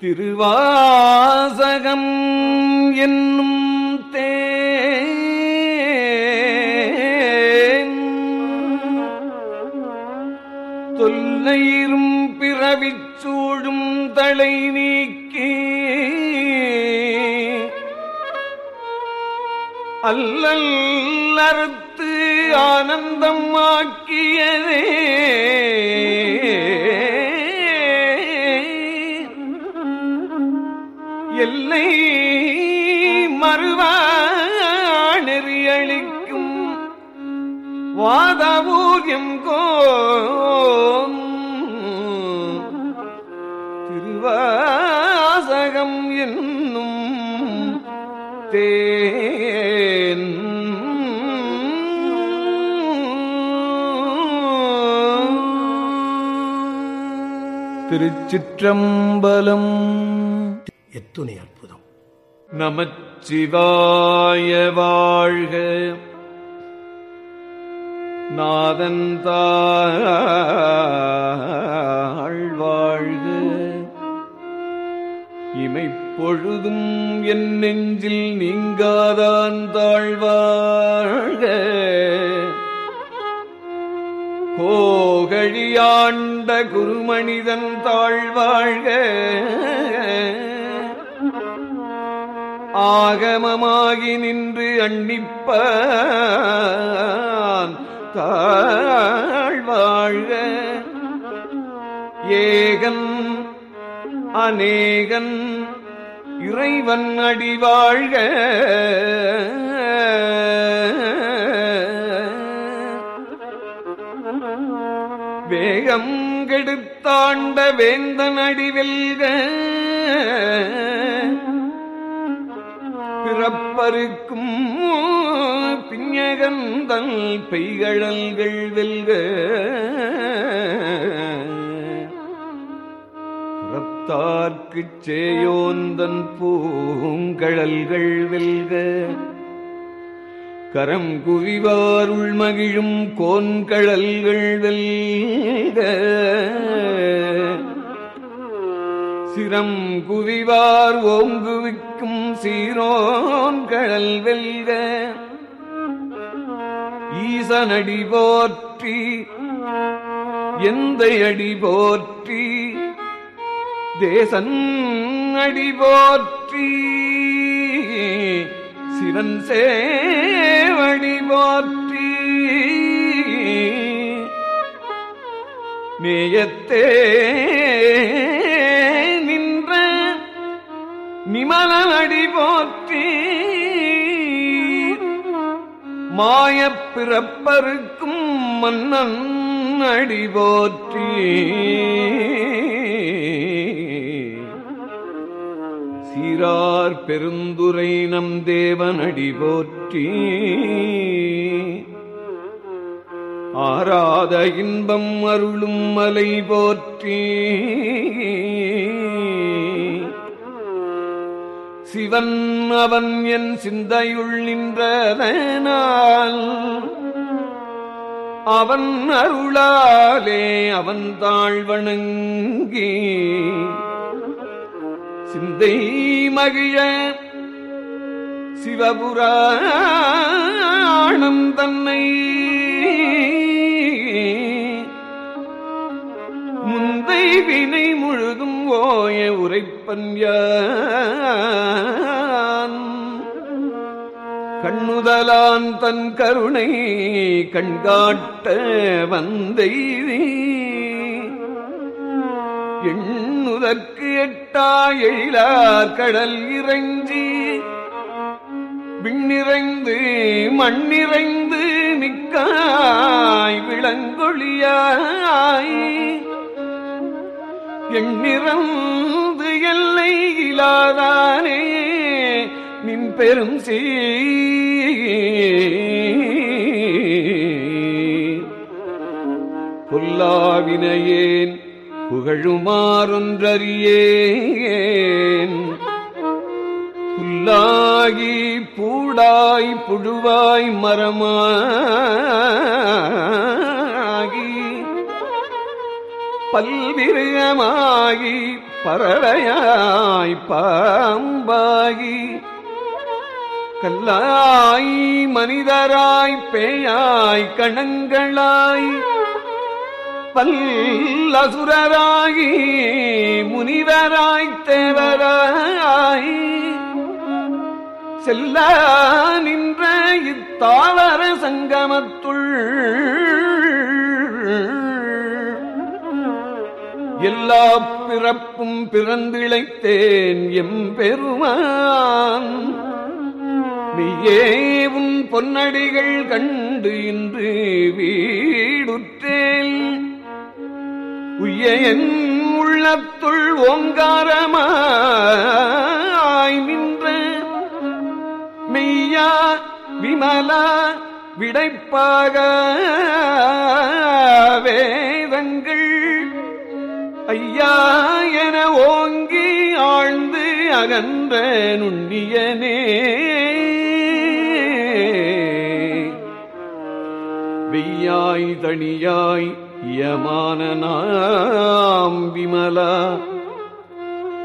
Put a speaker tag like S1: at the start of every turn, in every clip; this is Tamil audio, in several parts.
S1: திருவாசகம் என்னும் தேல்லையிரும் தொல்லையிரும் சூழும் தலை நீக்கி அல்லல் அறுத்து ஆனந்தம் ஆக்கியதே தேன் திருச்சிற்றம்பலம் எத்துணை அற்புதம் நமச்சிவாய வாழ்க நாதந்தாழ்வாழ்க இமை பொழுதும் என் நெஞ்சில் நீங்காதான் தாழ்வாழ்க கோகழியாண்ட குருமனிதன் தாழ்வாழ்க ஆகமமாகி நின்று அண்ணிப்ப தாழ்வாழ்க ஏகன் அநேகன் இறைவன் அடிவாழ்க வேகம் கெடுத்தாண்ட வேந்தன் அடிவெல்க பிறப்பருக்கும் பிஞகந்தல் பெய்கழல்கள் வெல்க தார்க்குச் சேயோந்தன் பூங்கழல்கள் வெல்க கரம் குவிவார் உள்மகிழும் கோன்கழல்கள் வெல்க சிரம் குவிவார் ஓங்குவிக்கும் சீரோன்கழல் வெல்க ஈசனடி போற்றி எந்த அடி போற்றி தேசன் அடிபோற்றி சிவன் சேவடிபோற்றி மேயத்தே நின்ற நிமலடி போற்றி மாயப் பிறப்பருக்கும் மன்னன் அடி போற்றி ஆயிரார் பெருந்துரை நம் தேவனடி போற்றி ஆராத இன்பம் அருளும் மலை போற்றி சிவன் அவன் என் சிந்தையுள் நின்றதனால் அவன் அருளாலே அவன் தாழ்வணங்கே சிந்தை மகிழ சிவபுராணம் தன்னை முந்தை வினை முழுதும் ஓய உரைப்பன்யான் கண்ணுதலான் தன் கருணை கண்காட்ட வந்தை எண்ணுதற்கு எட்டா எழிலார் கடல் இறைஞ்சி விண்ணிறைந்து மண்ணிறைந்து நிக்காய் விளங்கொழியாய் எண்ணிறந்து எல்லை இலாதானே நின் பெரும் சீ புகழுமாறொன்றறியேன் புல்லாகி பூடாய் புழுவாய் மரமாகி பல்விரயமாகி பறவையாய் பாம்பாகி கல்லாய் மனிதராய் பேயாய் கணங்களாய் பல்லசுரராகி முனிவராய்த் தேவராய் செல்ல நின்ற இத்தாவர சங்கமத்துள் எல்லா பிறப்பும் பிறந்திழைத்தேன் எம் பெருமான் நீயே உன் பொன்னடிகள் கண்டு இன்று வீ என் உள்ளத்துள் ஓங்காரமாய் நின்ற மெய்யா விமலா விடைப்பாக வேதங்கள் ஐயா என ஓங்கி ஆழ்ந்து அகன்ற நுண்ணியனே வெய்யாய் தனியாய் யமான விமலா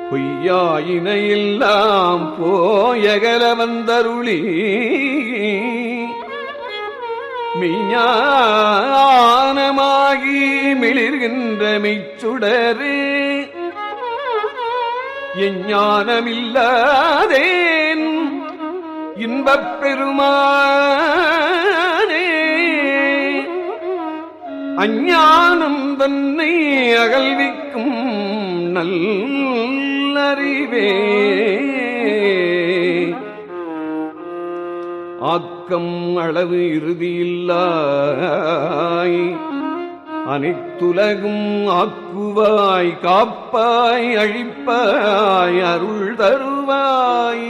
S1: பொய்யாயினையெல்லாம் போயகல வந்தருளி மெய்ஞானமாகி மிளிர்கின்ற மெய்ச்சுடரு எஞ்ஞானமில்லாதேன் இன்பப் பெருமானே அஞ்ஞானம் தன்னை அகல்விக்கும் நல்லறிவே ஆக்கம் அளவு இறுதியில்லாய் அனைத்துலகும் ஆக்குவாய் காப்பாய் அழிப்பாய் அருள் தருவாய்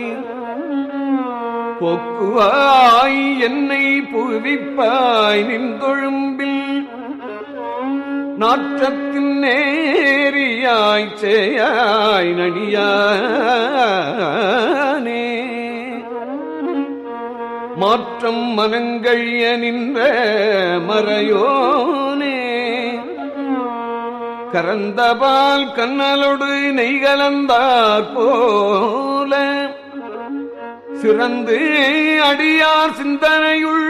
S1: போக்குவாய் என்னை புகுவிப்பாய் நின்றொழும்பில் நாற்றத்தில் நேரியாய் செய்யாய் நடியானே மாற்றம் மனங்கழிய நின்ற மறையோனே கரந்தபால் கண்ணலோடு நெய்கலந்தார் போல சிறந்து அடியார் சிந்தனையுள்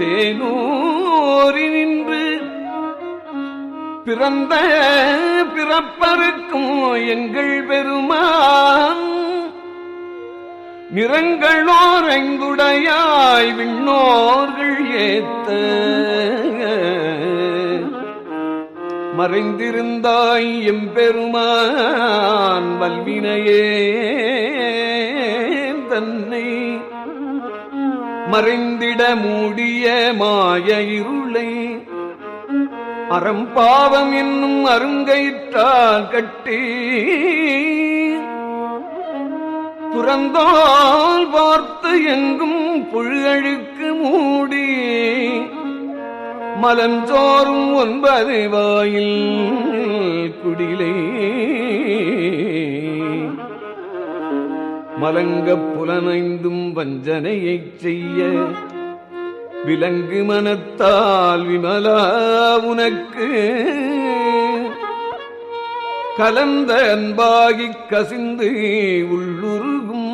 S1: தேனூறி நின்று பிறந்த பிறப்பருக்கும் எங்கள் பெருமான் நிறங்களோர் ஐந்துடையாய் விண்ணோர்கள் ஏத்த மறைந்திருந்தாய் எம்பெருமான் வல்வினையே தன்னை மறைந்திட மூடிய மாய இருளை அறம்பாவம் என்னும் அருங்கயிற்றால் கட்டி துறந்தால் பார்த்து எங்கும் புழுகழுக்கு மூடி மலஞ்சோறும் ஒன்பது வாயில் குடிலை மலங்கப் புலனைந்தும் வஞ்சனையைச் செய்ய விலங்கு மனத்தால் விமலா உனக்கு கலந்த அன்பாகி கசிந்து உள்ளுருகும்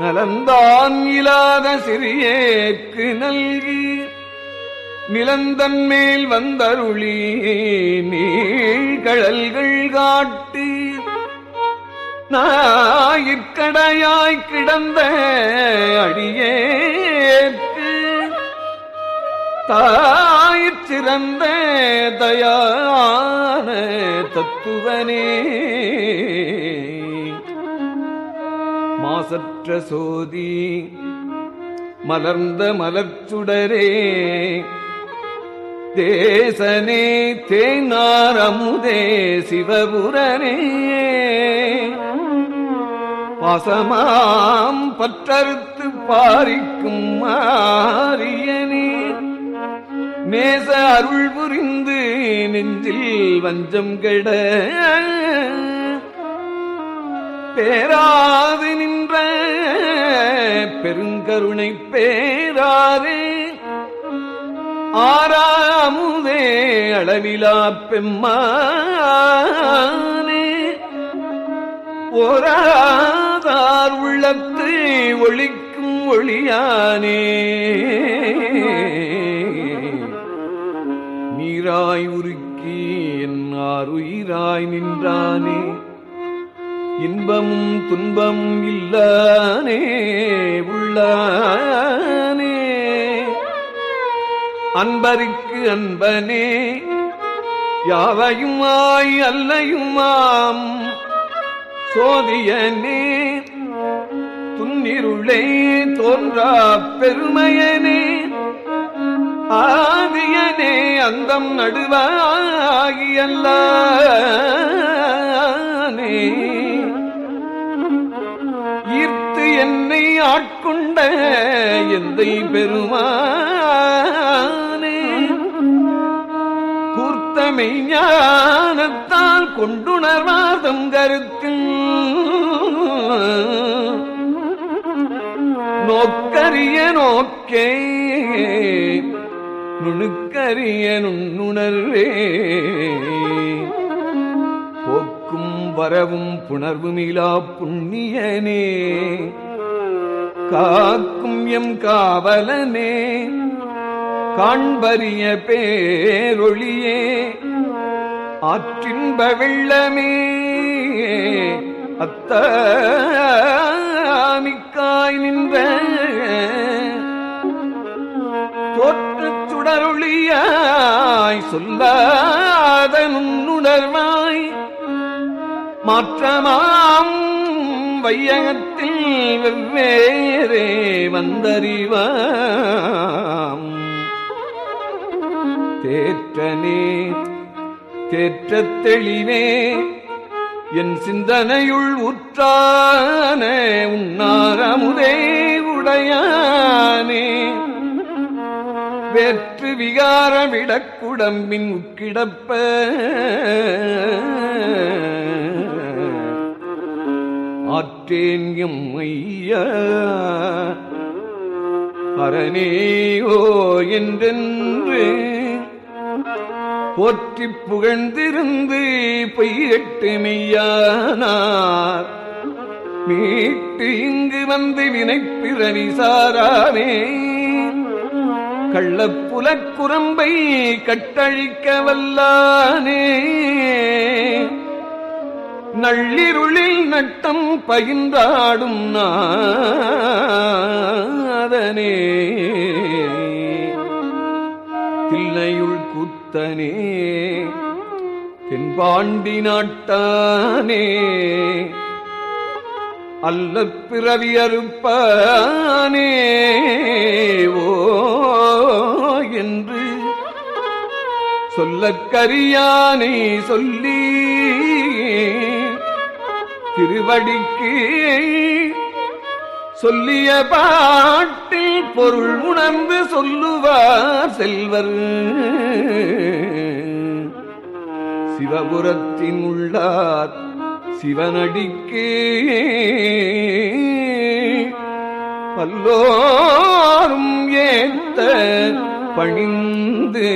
S1: நலந்தான் இல்லாத சிறியேற்கு நல்கி நிலந்தன் மேல் வந்தருளி நீழல்கள் காட்டி நாயிற்கடையாய் கிடந்த அடியே தாயிறந்த தயான தத்துவனே
S2: மாசற்ற
S1: சோதி மலர்ந்த மலர்ச்சுடரே தேசனே தேனாரமுதே சிவபுரனே பாசமாம் பற்றறுத்து பாரிக்கும் மாரியனே நேச அருள் புரிந்து நெஞ்சில் வஞ்சம் கெட பேராது நின்ற பெருங்கருணை பேராறு ஆறாமுதே அளவிலா பெம்மானே ஓராதார் உள்ளத்தை ஒழிக்கும் ஒளியானே நிலையாய் நின்றானே இன்பமும் துன்பம் இல்லானே உள்ளானே அன்பருக்கு அன்பனே யாவையுமாய் அல்லையுமாம் சோதியனே துன்னிருளே தோன்றா பெருமையனே
S2: ஆதியனே
S1: அந்தம் நடுவாகியல்லானே ஈர்த்து என்னை ஆட்கொண்ட எந்தை பெருமானே கூர்த்தமை ஞானத்தால் கொண்டுணர்வாதம் கருத்து
S2: நோக்கரிய நோக்கே
S1: பொருளுக்கரிய நுண்ணுணர்வே போக்கும் வரவும் புணர்வு மீளா புண்ணியனே காக்கும் எம் காவலனே காண்பரிய பேரொழியே ஆற்றின்ப வெள்ளமே அத்தாமிக்காய் நின்ற தொடருளியாய் சொல்லாத நுண்ணுணர்வாய் மாற்றமாம் வையகத்தில் வெவ்வேறே வந்தறிவாம் தேற்றனே தேற்ற தெளிவே என் சிந்தனையுள் உற்றானே உன்னாரமுதே உடையானே வேற்று விகாரமிடக்குடம்பின் உட்கிடப்ப ஆற்றேன் எம்மையா பரனேயோ என்றென்று போற்றி புகழ்ந்திருந்து பொய்யட்டு மெய்யானார் மீட்டு இங்கு வந்து வினைப்பிறவி சாராமே கள்ளப்புலக்குரம்பை கட்டழிக்க வல்லானே நள்ளிருளில் நட்டம் பகின்றாடும் நாதனே தில்லையுள் குத்தனே தென்பாண்டி நாட்டானே அல்ல பிறவி ஓ என்று சொல்லக்கரியானே சொல்லி திருவடிக்கு சொல்லிய பாட்டில் பொருள் உணர்ந்து சொல்லுவார் செல்வர் சிவபுரத்தின் உள்ளார் சிவனடிக்கு பல்லோரும் ஏத்த பணிந்து